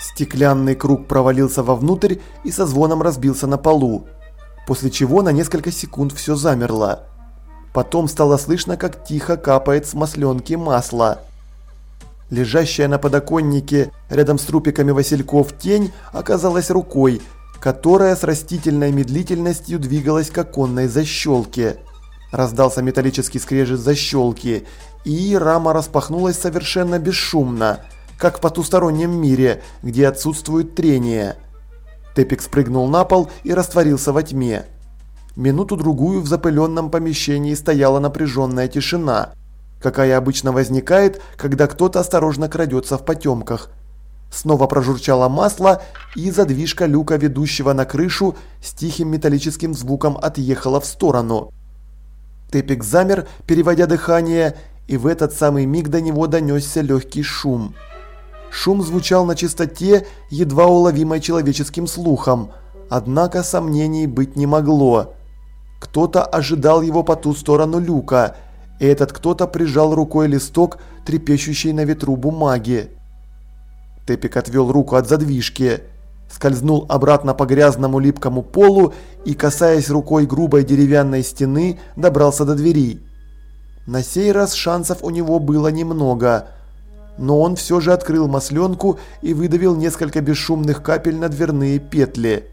Стеклянный круг провалился вовнутрь и со звоном разбился на полу, после чего на несколько секунд все замерло. Потом стало слышно, как тихо капает с масленки масло. Лежащая на подоконнике рядом с трупиками васильков тень оказалась рукой, которая с растительной медлительностью двигалась к оконной защелке. Раздался металлический скрежет защелки, и рама распахнулась совершенно бесшумно, как в потустороннем мире, где отсутствует трение. Тепик спрыгнул на пол и растворился во тьме. Минуту-другую в запыленном помещении стояла напряженная тишина, какая обычно возникает, когда кто-то осторожно крадется в потемках. Снова прожурчало масло, и задвижка люка, ведущего на крышу, с тихим металлическим звуком отъехала в сторону. Тепик замер, переводя дыхание, и в этот самый миг до него донесся легкий шум. Шум звучал на чистоте, едва уловимой человеческим слухом, однако сомнений быть не могло. Кто-то ожидал его по ту сторону люка, и этот кто-то прижал рукой листок, трепещущий на ветру бумаги. Тепик отвел руку от задвижки, скользнул обратно по грязному липкому полу и, касаясь рукой грубой деревянной стены, добрался до двери. На сей раз шансов у него было немного, но он все же открыл масленку и выдавил несколько бесшумных капель на дверные петли.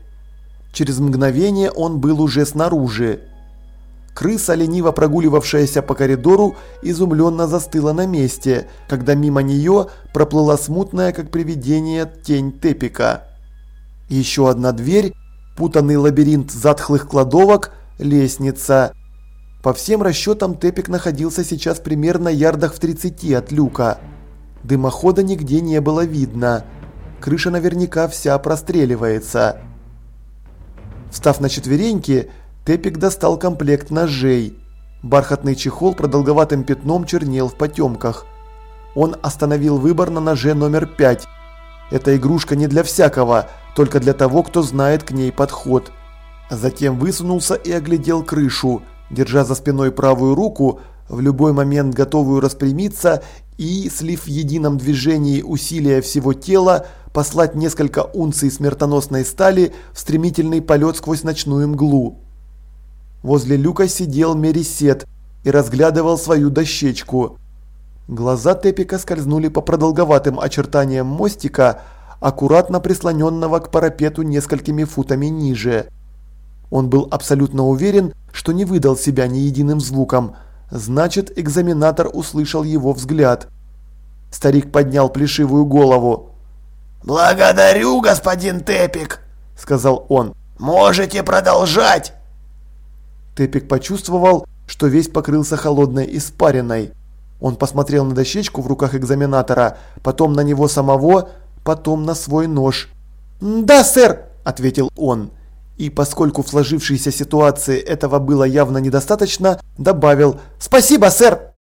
Через мгновение он был уже снаружи. Крыса, лениво прогуливавшаяся по коридору, изумленно застыла на месте, когда мимо нее проплыла смутная, как привидение, тень Тепика. Еще одна дверь, путанный лабиринт затхлых кладовок, лестница. По всем расчетам Тепик находился сейчас примерно ярдах в 30 от люка. Дымохода нигде не было видно. Крыша наверняка вся простреливается. Встав на четвереньки, Тепик достал комплект ножей. Бархатный чехол продолговатым пятном чернел в потемках. Он остановил выбор на ноже номер пять. Эта игрушка не для всякого, только для того, кто знает к ней подход. Затем высунулся и оглядел крышу, держа за спиной правую руку, в любой момент готовую распрямиться и, слив в едином движении усилия всего тела, послать несколько унций смертоносной стали в стремительный полет сквозь ночную мглу. Возле люка сидел Мерисет и разглядывал свою дощечку. Глаза Тепика скользнули по продолговатым очертаниям мостика, аккуратно прислоненного к парапету несколькими футами ниже. Он был абсолютно уверен, что не выдал себя ни единым звуком, значит экзаменатор услышал его взгляд. Старик поднял плешивую голову. «Благодарю, господин Тепик», — сказал он. «Можете продолжать». Тепик почувствовал, что весь покрылся холодной испариной. Он посмотрел на дощечку в руках экзаменатора, потом на него самого, потом на свой нож. «Да, сэр!» – ответил он. И поскольку в сложившейся ситуации этого было явно недостаточно, добавил «Спасибо, сэр!»